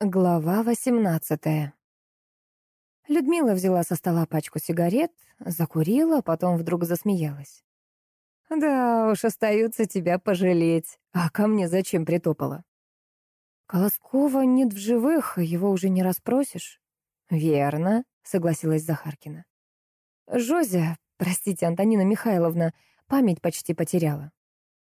Глава восемнадцатая. Людмила взяла со стола пачку сигарет, закурила, потом вдруг засмеялась. «Да уж, остается тебя пожалеть. А ко мне зачем притопала?» «Колоскова нет в живых, его уже не расспросишь». «Верно», — согласилась Захаркина. «Жозя, простите, Антонина Михайловна, память почти потеряла».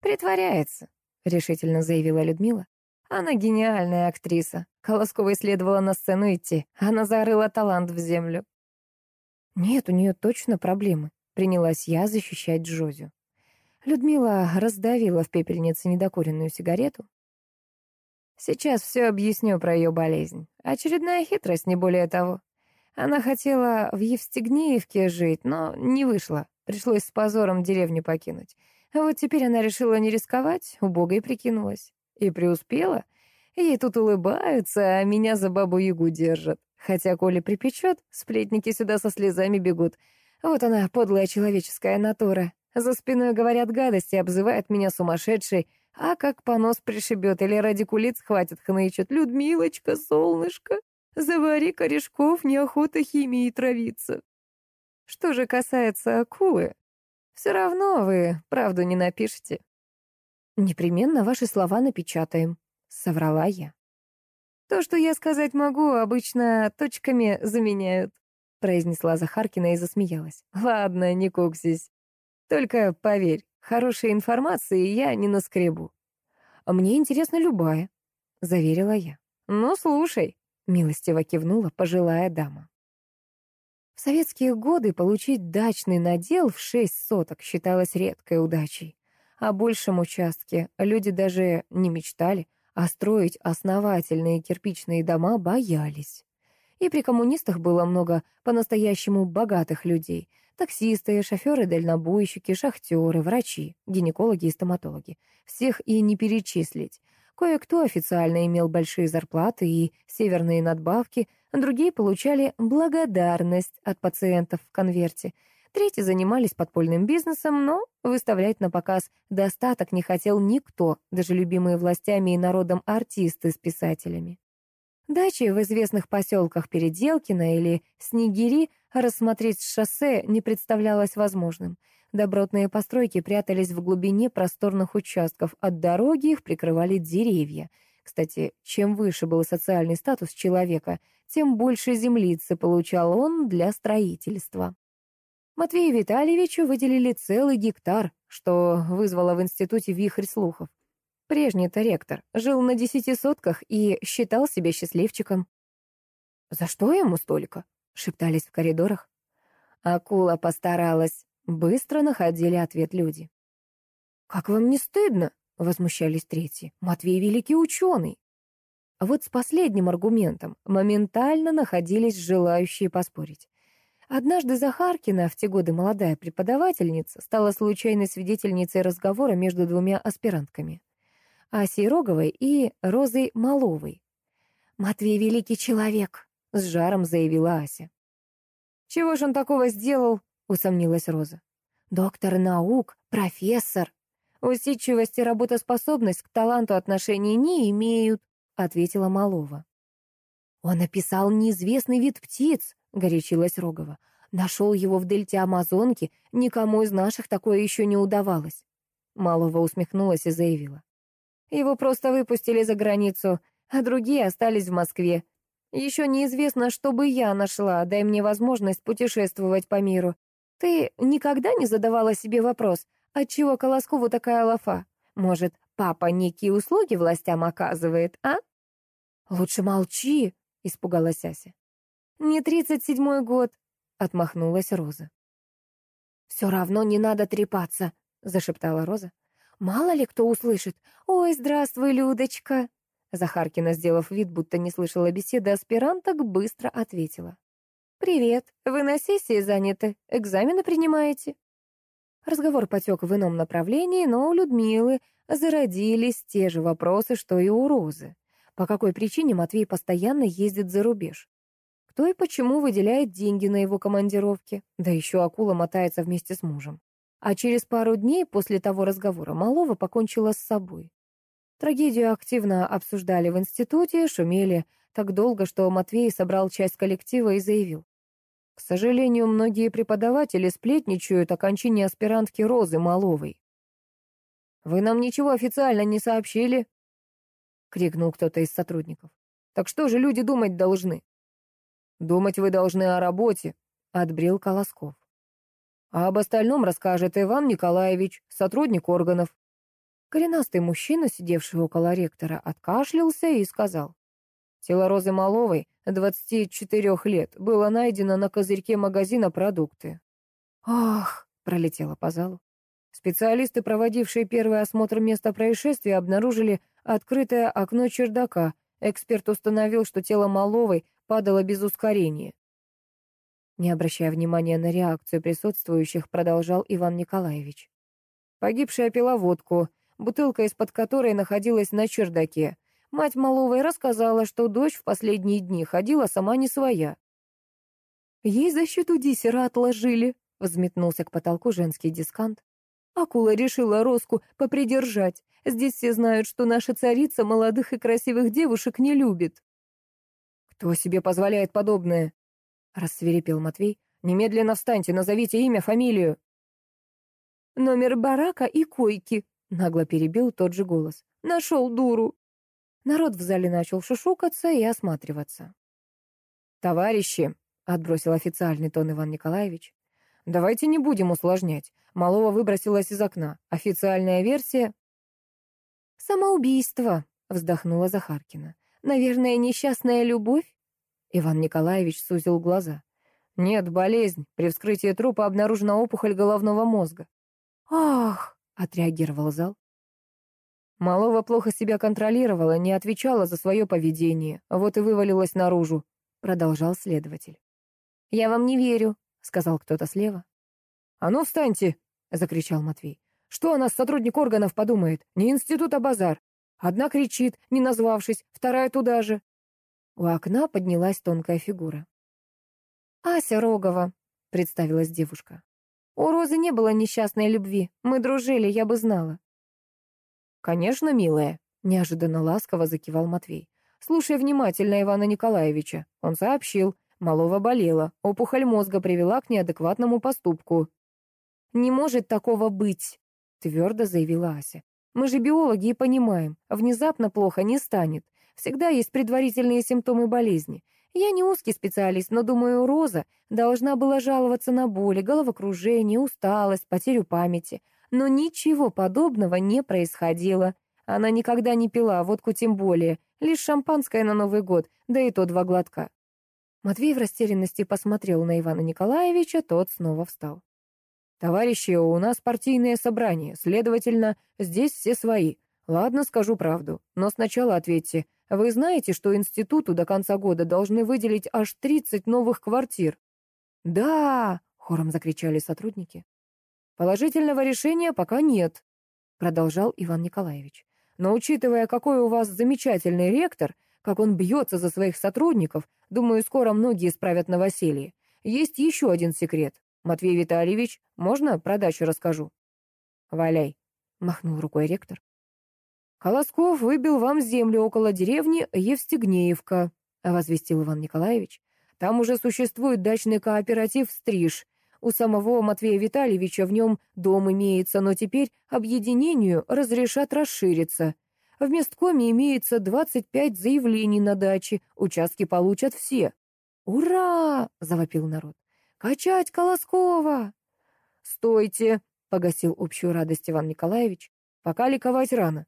«Притворяется», — решительно заявила Людмила. «Она гениальная актриса. Колосковой следовало на сцену идти. Она зарыла талант в землю». «Нет, у нее точно проблемы», — принялась я защищать Жозю. Людмила раздавила в пепельнице недокуренную сигарету. «Сейчас все объясню про ее болезнь. Очередная хитрость, не более того. Она хотела в Евстигнеевке жить, но не вышло. Пришлось с позором деревню покинуть. А вот теперь она решила не рисковать, убогой прикинулась. И преуспела. Ей тут улыбаются, а меня за бабу-ягу держат. Хотя, коли припечет, сплетники сюда со слезами бегут. Вот она, подлая человеческая натура. За спиной говорят гадости, обзывают меня сумасшедшей, а как понос пришибет или радикулит схватит, хнычет. «Людмилочка, солнышко, завари корешков, неохота химией травиться». Что же касается акулы, все равно вы правду не напишете. Непременно ваши слова напечатаем, соврала я. То, что я сказать могу, обычно точками заменяют, произнесла Захаркина и засмеялась. Ладно, не куксись. Только поверь, хорошей информации я не наскребу. Мне интересна любая, заверила я. Ну, слушай, милостиво кивнула пожилая дама. В советские годы получить дачный надел в шесть соток считалось редкой удачей. О большем участке люди даже не мечтали, а строить основательные кирпичные дома боялись. И при коммунистах было много по-настоящему богатых людей. Таксисты, шоферы-дальнобойщики, шахтеры, врачи, гинекологи и стоматологи. Всех и не перечислить. Кое-кто официально имел большие зарплаты и северные надбавки, другие получали благодарность от пациентов в конверте. Третьи занимались подпольным бизнесом, но выставлять на показ достаток не хотел никто, даже любимые властями и народом артисты с писателями. Дачи в известных поселках Переделкино или Снегири рассмотреть с шоссе не представлялось возможным. Добротные постройки прятались в глубине просторных участков, от дороги их прикрывали деревья. Кстати, чем выше был социальный статус человека, тем больше землицы получал он для строительства. Матвею Витальевичу выделили целый гектар, что вызвало в институте вихрь слухов. Прежний-то ректор жил на десяти сотках и считал себя счастливчиком. «За что ему столько?» — шептались в коридорах. Акула постаралась. Быстро находили ответ люди. «Как вам не стыдно?» — возмущались третьи. «Матвей великий ученый». Вот с последним аргументом моментально находились желающие поспорить. Однажды Захаркина, в те годы молодая преподавательница, стала случайной свидетельницей разговора между двумя аспирантками. Асей Роговой и Розой Маловой. «Матвей великий человек», — с жаром заявила Ася. «Чего же он такого сделал?» — усомнилась Роза. «Доктор наук, профессор. Усидчивость и работоспособность к таланту отношений не имеют», — ответила Малова. «Он описал неизвестный вид птиц», — горячилась Рогова. «Нашел его в дельте Амазонки, никому из наших такое еще не удавалось». Малова усмехнулась и заявила. Его просто выпустили за границу, а другие остались в Москве. Еще неизвестно, что бы я нашла, дай мне возможность путешествовать по миру. Ты никогда не задавала себе вопрос, отчего Колоскову такая лафа? Может, папа некие услуги властям оказывает, а? Лучше молчи, испугалась Ася. Не тридцать седьмой год, отмахнулась Роза. Все равно не надо трепаться, зашептала Роза. Мало ли кто услышит. «Ой, здравствуй, Людочка!» Захаркина, сделав вид, будто не слышала беседы аспиранток, быстро ответила. «Привет. Вы на сессии заняты? Экзамены принимаете?» Разговор потек в ином направлении, но у Людмилы зародились те же вопросы, что и у Розы. По какой причине Матвей постоянно ездит за рубеж? Кто и почему выделяет деньги на его командировки? Да еще акула мотается вместе с мужем. А через пару дней после того разговора Малова покончила с собой. Трагедию активно обсуждали в институте, шумели так долго, что Матвей собрал часть коллектива и заявил. К сожалению, многие преподаватели сплетничают о кончине аспирантки Розы Маловой. «Вы нам ничего официально не сообщили?» — крикнул кто-то из сотрудников. «Так что же люди думать должны?» «Думать вы должны о работе», — отбрил Колосков. «А об остальном расскажет Иван Николаевич, сотрудник органов». Коренастый мужчина, сидевший около ректора, откашлялся и сказал. Тело Розы Маловой, 24 лет, было найдено на козырьке магазина продукты. «Ах!» — пролетело по залу. Специалисты, проводившие первый осмотр места происшествия, обнаружили открытое окно чердака. Эксперт установил, что тело Маловой падало без ускорения. Не обращая внимания на реакцию присутствующих, продолжал Иван Николаевич. Погибшая пила водку, бутылка из-под которой находилась на чердаке. Мать Маловой рассказала, что дочь в последние дни ходила сама не своя. «Ей защиту диссера отложили», — взметнулся к потолку женский дискант. Акула решила Роску попридержать. Здесь все знают, что наша царица молодых и красивых девушек не любит. «Кто себе позволяет подобное?» — рассверепел Матвей. «Немедленно встаньте, назовите имя, фамилию». «Номер барака и койки», — нагло перебил тот же голос. «Нашел дуру». Народ в зале начал шушукаться и осматриваться. «Товарищи», — отбросил официальный тон Иван Николаевич, Давайте не будем усложнять. Малова выбросилась из окна. Официальная версия... «Самоубийство», — вздохнула Захаркина. «Наверное, несчастная любовь?» Иван Николаевич сузил глаза. «Нет, болезнь. При вскрытии трупа обнаружена опухоль головного мозга». «Ах!» — отреагировал зал. Малова плохо себя контролировала, не отвечала за свое поведение. Вот и вывалилась наружу, — продолжал следователь. «Я вам не верю», — сказал кто-то слева. «А ну, встаньте!» — закричал Матвей. «Что о нас сотрудник органов подумает? Не институт, а базар. Одна кричит, не назвавшись, вторая туда же». У окна поднялась тонкая фигура. «Ася Рогова», — представилась девушка. «У Розы не было несчастной любви. Мы дружили, я бы знала». «Конечно, милая», — неожиданно ласково закивал Матвей. «Слушай внимательно Ивана Николаевича. Он сообщил, Малова болела, опухоль мозга привела к неадекватному поступку. «Не может такого быть», — твердо заявила Ася. «Мы же биологи и понимаем, внезапно плохо не станет. Всегда есть предварительные симптомы болезни. Я не узкий специалист, но, думаю, Роза должна была жаловаться на боли, головокружение, усталость, потерю памяти. Но ничего подобного не происходило. Она никогда не пила, водку тем более, лишь шампанское на Новый год, да и то два глотка. Матвей в растерянности посмотрел на Ивана Николаевича, тот снова встал. «Товарищи, у нас партийное собрание, следовательно, здесь все свои. Ладно, скажу правду, но сначала ответьте. Вы знаете, что институту до конца года должны выделить аж 30 новых квартир?» «Да!» — хором закричали сотрудники. «Положительного решения пока нет», — продолжал Иван Николаевич. «Но учитывая, какой у вас замечательный ректор, как он бьется за своих сотрудников, думаю, скоро многие справят новоселье. Есть еще один секрет. Матвей Витальевич, можно про дачу расскажу? Валяй, махнул рукой ректор. Колосков выбил вам землю около деревни Евстигнеевка, возвестил Иван Николаевич. Там уже существует дачный кооператив «Стриж». У самого Матвея Витальевича в нем дом имеется, но теперь объединению разрешат расшириться. В месткоме имеется 25 заявлений на даче, участки получат все. «Ура!» — завопил народ. «Качать Колоскова!» «Стойте!» — погасил общую радость Иван Николаевич. «Пока ликовать рано».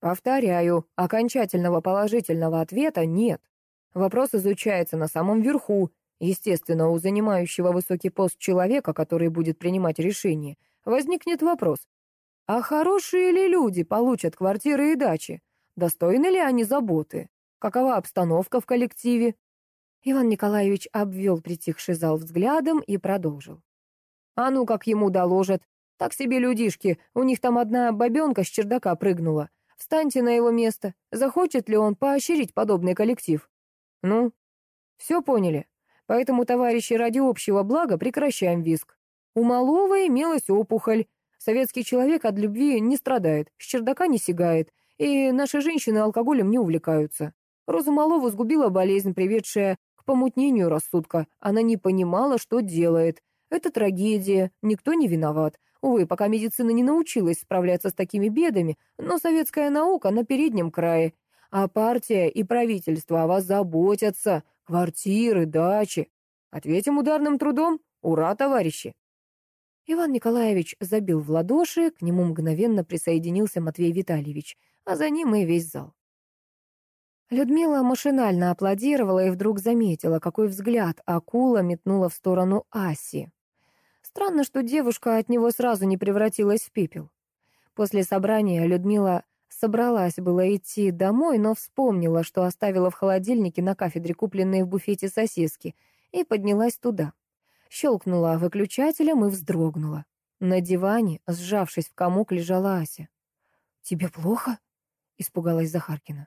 Повторяю, окончательного положительного ответа нет. Вопрос изучается на самом верху. Естественно, у занимающего высокий пост человека, который будет принимать решение, возникнет вопрос, а хорошие ли люди получат квартиры и дачи? Достойны ли они заботы? Какова обстановка в коллективе? Иван Николаевич обвел притихший зал взглядом и продолжил. А ну, как ему доложат. Так себе людишки, у них там одна бабенка с чердака прыгнула. Встаньте на его место. Захочет ли он поощрить подобный коллектив? Ну, все поняли. Поэтому, товарищи, ради общего блага прекращаем виск. У малого имелась опухоль, Советский человек от любви не страдает, с чердака не сигает, и наши женщины алкоголем не увлекаются. Розу Малову сгубила болезнь, приведшая к помутнению рассудка. Она не понимала, что делает. Это трагедия, никто не виноват. Увы, пока медицина не научилась справляться с такими бедами, но советская наука на переднем крае. А партия и правительство о вас заботятся. Квартиры, дачи. Ответим ударным трудом. Ура, товарищи! Иван Николаевич забил в ладоши, к нему мгновенно присоединился Матвей Витальевич, а за ним и весь зал. Людмила машинально аплодировала и вдруг заметила, какой взгляд акула метнула в сторону Аси. Странно, что девушка от него сразу не превратилась в пепел. После собрания Людмила собралась было идти домой, но вспомнила, что оставила в холодильнике на кафедре купленные в буфете сосиски, и поднялась туда. Щелкнула выключателем и вздрогнула. На диване, сжавшись в комок, лежала Ася. «Тебе плохо?» — испугалась Захаркина.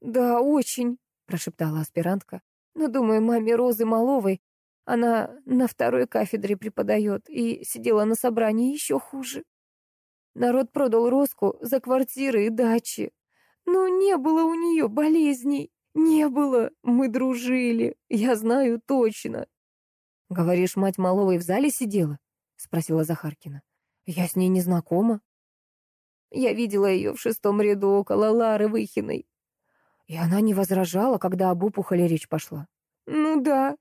«Да, очень», — прошептала аспирантка. «Но, думаю, маме Розы Маловой она на второй кафедре преподает и сидела на собрании еще хуже. Народ продал Роску за квартиры и дачи. Но не было у нее болезней. Не было. Мы дружили. Я знаю точно. «Говоришь, мать Маловой в зале сидела?» — спросила Захаркина. «Я с ней не знакома». Я видела ее в шестом ряду около Лары Выхиной. И она не возражала, когда об опухоли речь пошла. «Ну да»,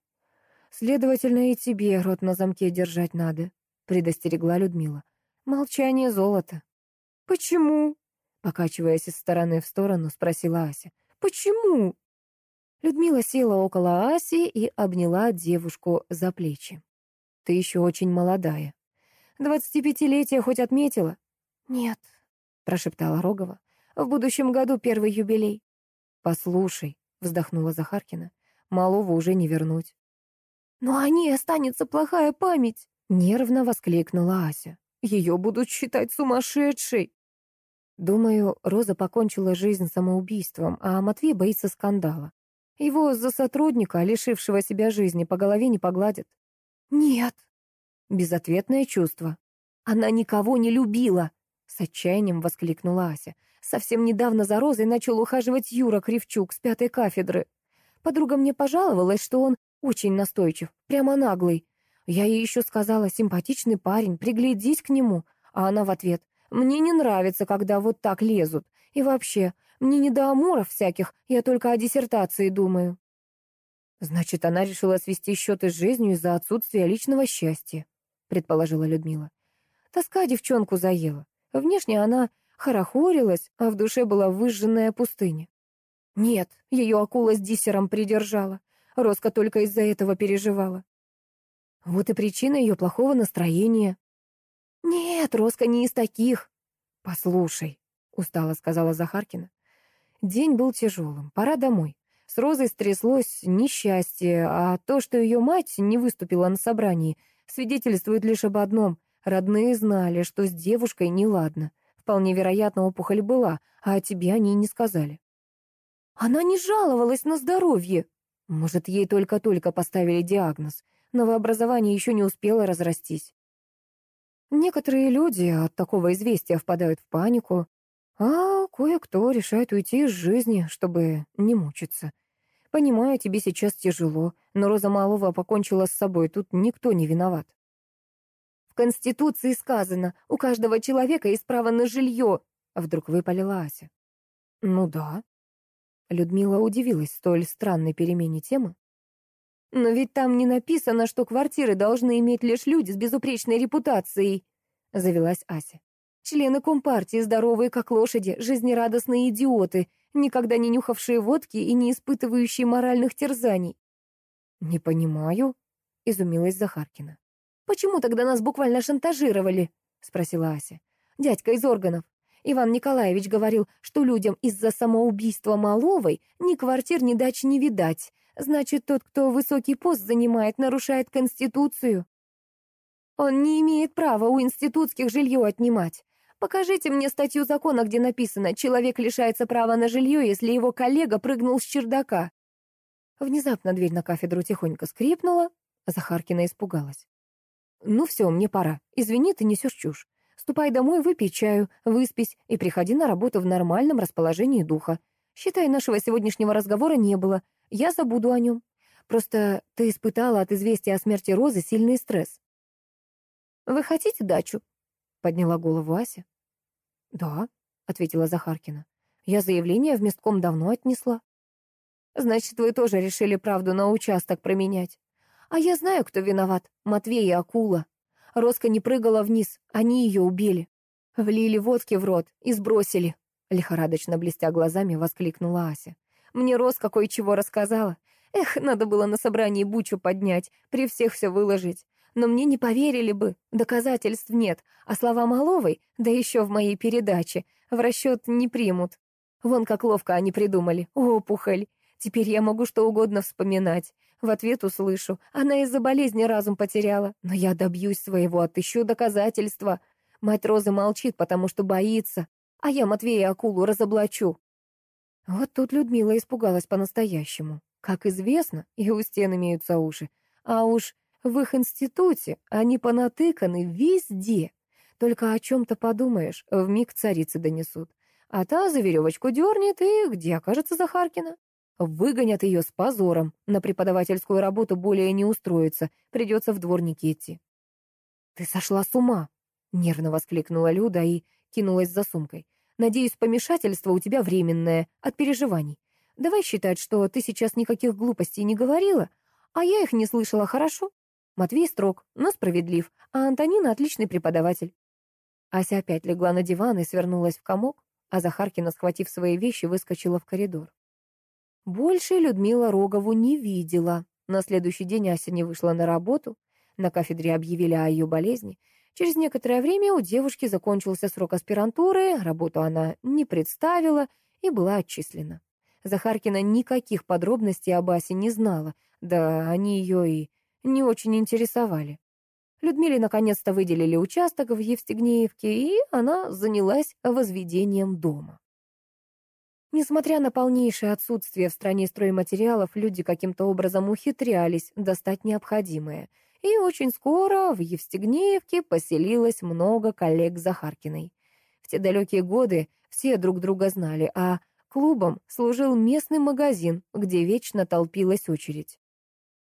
Следовательно, и тебе рот на замке держать надо, предостерегла Людмила. Молчание золото. Почему? Покачиваясь из стороны в сторону, спросила Ася. Почему? Людмила села около Аси и обняла девушку за плечи. Ты еще очень молодая. Двадцатипятилетие хоть отметила? Нет, прошептала Рогова. В будущем году первый юбилей. Послушай, вздохнула Захаркина. Малого уже не вернуть. «Но о ней останется плохая память!» — нервно воскликнула Ася. «Ее будут считать сумасшедшей!» Думаю, Роза покончила жизнь самоубийством, а Матвей боится скандала. Его за сотрудника, лишившего себя жизни, по голове не погладят. «Нет!» Безответное чувство. «Она никого не любила!» С отчаянием воскликнула Ася. Совсем недавно за Розой начал ухаживать Юра Кривчук с пятой кафедры. Подруга мне пожаловалась, что он очень настойчив, прямо наглый. Я ей еще сказала, симпатичный парень, приглядись к нему. А она в ответ, мне не нравится, когда вот так лезут. И вообще, мне не до амуров всяких, я только о диссертации думаю. Значит, она решила свести счеты с жизнью из-за отсутствия личного счастья, предположила Людмила. Тоска девчонку заела. Внешне она хорохорилась, а в душе была выжженная пустыня. Нет, ее акула с диссером придержала. Роска только из-за этого переживала. Вот и причина ее плохого настроения. «Нет, Роска не из таких». «Послушай», — устало сказала Захаркина. День был тяжелым, пора домой. С Розой стряслось несчастье, а то, что ее мать не выступила на собрании, свидетельствует лишь об одном. Родные знали, что с девушкой неладно. Вполне вероятно, опухоль была, а о тебе они не сказали. «Она не жаловалась на здоровье», может, ей только-только поставили диагноз. Новообразование еще не успело разрастись. Некоторые люди от такого известия впадают в панику, а кое-кто решает уйти из жизни, чтобы не мучиться. Понимаю, тебе сейчас тяжело, но Роза Малова покончила с собой, тут никто не виноват. В Конституции сказано, у каждого человека есть право на жилье, вдруг выпалила Ася. Ну да, Людмила удивилась столь странной перемене темы. «Но ведь там не написано, что квартиры должны иметь лишь люди с безупречной репутацией», — завелась Ася. «Члены Компартии, здоровые как лошади, жизнерадостные идиоты, никогда не нюхавшие водки и не испытывающие моральных терзаний». «Не понимаю», — изумилась Захаркина. «Почему тогда нас буквально шантажировали?» — спросила Ася. «Дядька из органов. Иван Николаевич говорил, что людям из-за самоубийства Маловой ни квартир, ни дач не видать. Значит, тот, кто высокий пост занимает, нарушает Конституцию. Он не имеет права у институтских жилье отнимать. Покажите мне статью закона, где написано «Человек лишается права на жилье, если его коллега прыгнул с чердака». Внезапно дверь на кафедру тихонько скрипнула. Захаркина испугалась. «Ну все, мне пора. Извини, ты несешь чушь. Ступай домой, выпей чаю, выспись и приходи на работу в нормальном расположении духа. Считай, нашего сегодняшнего разговора не было. Я забуду о нем. Просто ты испытала от известия о смерти Розы сильный стресс. «Вы хотите дачу?» — подняла голову Ася. «Да», — ответила Захаркина. «Я заявление в местком давно отнесла». «Значит, вы тоже решили правду на участок променять. А я знаю, кто виноват. Матвей и акула. Роска не прыгала вниз, они ее убили. Влили водки в рот и сбросили», — лихорадочно блестя глазами воскликнула Ася. «Мне Роска кое-чего рассказала. Эх, надо было на собрании бучу поднять, при всех все выложить. Но мне не поверили бы, доказательств нет, а слова Маловой, да еще в моей передаче, в расчет не примут. Вон как ловко они придумали. Опухоль. Теперь я могу что угодно вспоминать. В ответ услышу, она из-за болезни разум потеряла. Но я добьюсь своего, отыщу доказательства. Мать Розы молчит, потому что боится. А я Матвея Акулу разоблачу. Вот тут Людмила испугалась по-настоящему. Как известно, и у стен имеются уши. А уж в их институте они понатыканы везде. Только о чем-то подумаешь, вмиг царицы донесут. А та за веревочку дернет, и где окажется Захаркина? Выгонят ее с позором. На преподавательскую работу более не устроится. Придется в дворники идти. «Ты сошла с ума!» — нервно воскликнула Люда и кинулась за сумкой. «Надеюсь, помешательство у тебя временное, от переживаний. Давай считать, что ты сейчас никаких глупостей не говорила, а я их не слышала, хорошо? Матвей строг, но справедлив, а Антонина отличный преподаватель. Ася опять легла на диван и свернулась в комок, а Захаркина, схватив свои вещи, выскочила в коридор. Больше Людмила Рогову не видела. На следующий день Ася не вышла на работу. На кафедре объявили о ее болезни. Через некоторое время у девушки закончился срок аспирантуры, работу она не представила и была отчислена. Захаркина никаких подробностей об Асе не знала, да они ее и не очень интересовали. Людмиле наконец-то выделили участок в Евстигнеевке, и она занялась возведением дома. Несмотря на полнейшее отсутствие в стране стройматериалов, люди каким-то образом ухитрялись достать необходимое. И очень скоро в Евстигнеевке поселилось много коллег Захаркиной. В те далекие годы все друг друга знали, а Клубом служил местный магазин, где вечно толпилась очередь.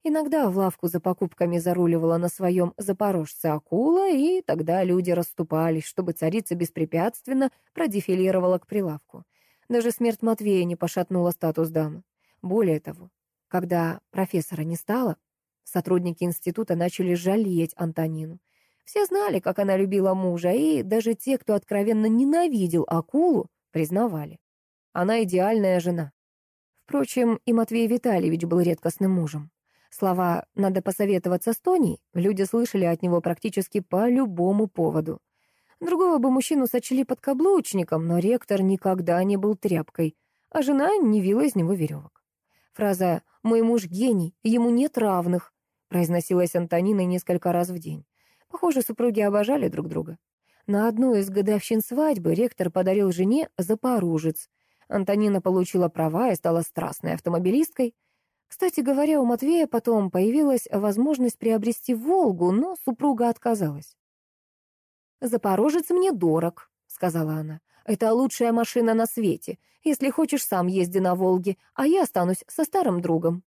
Иногда в лавку за покупками заруливала на своем запорожце акула, и тогда люди расступались, чтобы царица беспрепятственно продефилировала к прилавку. Даже смерть Матвея не пошатнула статус дамы. Более того, когда профессора не стало, сотрудники института начали жалеть Антонину. Все знали, как она любила мужа, и даже те, кто откровенно ненавидел акулу, признавали. Она идеальная жена. Впрочем, и Матвей Витальевич был редкостным мужем. Слова «надо посоветоваться с Тоней» люди слышали от него практически по любому поводу. Другого бы мужчину сочли подкаблучником, но ректор никогда не был тряпкой, а жена не вила из него веревок. Фраза «мой муж гений, ему нет равных» произносилась Антониной несколько раз в день. Похоже, супруги обожали друг друга. На одну из годовщин свадьбы ректор подарил жене запорожец, Антонина получила права и стала страстной автомобилисткой. Кстати говоря, у Матвея потом появилась возможность приобрести «Волгу», но супруга отказалась. «Запорожец мне дорог», — сказала она. «Это лучшая машина на свете. Если хочешь, сам езди на «Волге», а я останусь со старым другом».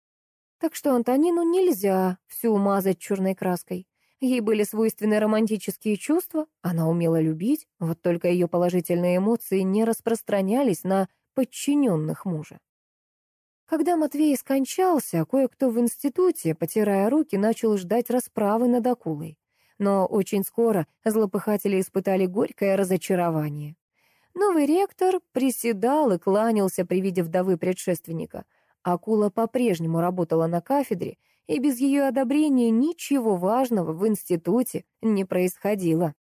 Так что Антонину нельзя всю мазать черной краской. Ей были свойственны романтические чувства, она умела любить, вот только ее положительные эмоции не распространялись на подчиненных мужа. Когда Матвей скончался, кое-кто в институте, потирая руки, начал ждать расправы над акулой. Но очень скоро злопыхатели испытали горькое разочарование. Новый ректор приседал и кланялся при виде вдовы предшественника. Акула по-прежнему работала на кафедре, и без ее одобрения ничего важного в институте не происходило.